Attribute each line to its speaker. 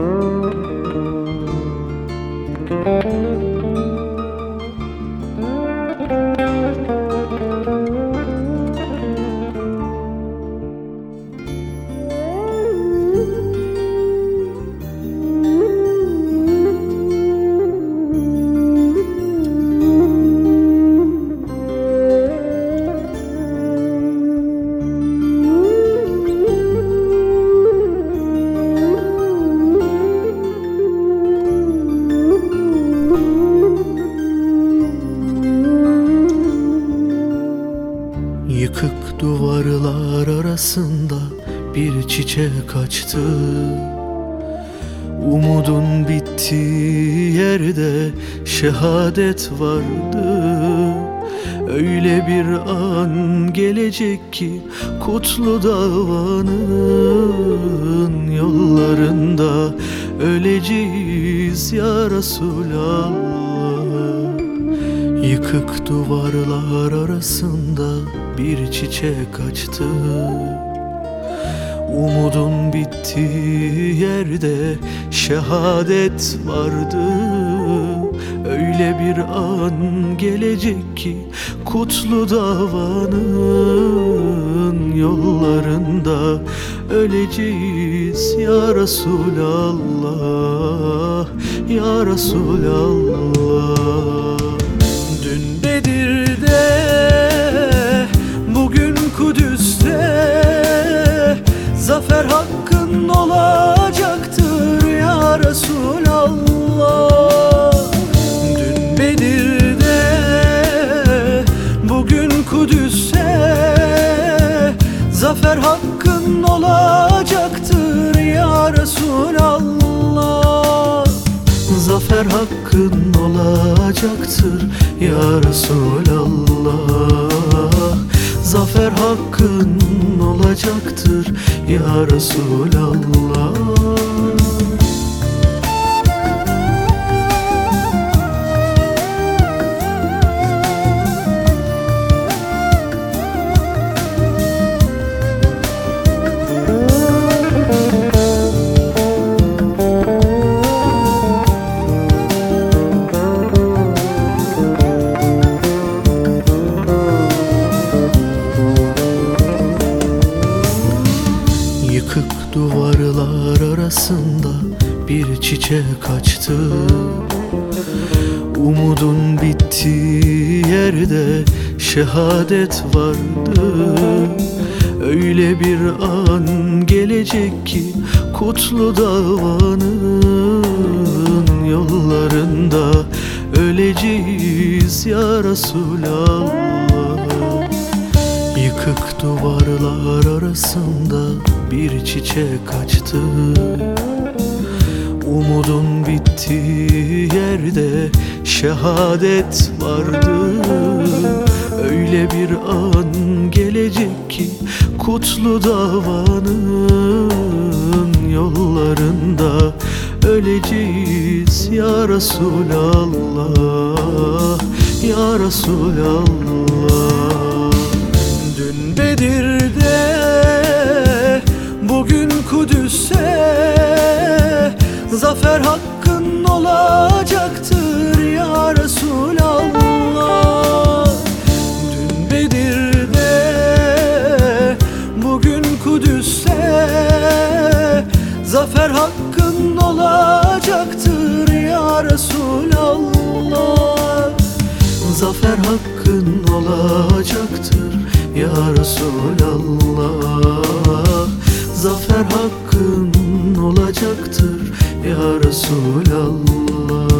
Speaker 1: Yıkık arasında bir çiçek açtı. Umudun bittiği yerde şehadet vardı. Öyle bir an gelecek ki kutlu davanın yollarında Öleceğiz ya Resulallah Yıkık duvarlar arasında bir çiçek açtı. Umudun bittiği yerde şehadet vardı. Öyle bir an gelecek ki kutlu davanın yollarında Öleceğiz. Ya Resulallah, ya Resulallah Zafer hakkın olacaktır ya Resulallah. Zafer hakkın olacaktır ya Resulallah. Zafer hakkın olacaktır ya Resulallah duvarlar arasında bir çiçek açtı. Umudun bittiği yerde şehadet vardı. Öyle bir an gelecek ki kutlu davanın yollarında Öleceğiz ya Resulallah Yıkık duvarlar arasında bir çiçek açtı. Umudun bittiği yerde şehadet vardı. Öyle bir an gelecek ki kutlu davanın yollarında Öleceğiz. Ya Resulallah, ya Resulallah Zafer hakkın olacaktır ya Resulallah. Dün Bedir'de, bugün Kudüs'te Zafer hakkın olacaktır ya Resulallah. Zafer hakkın olacaktır ya Resulallah ya Resulallah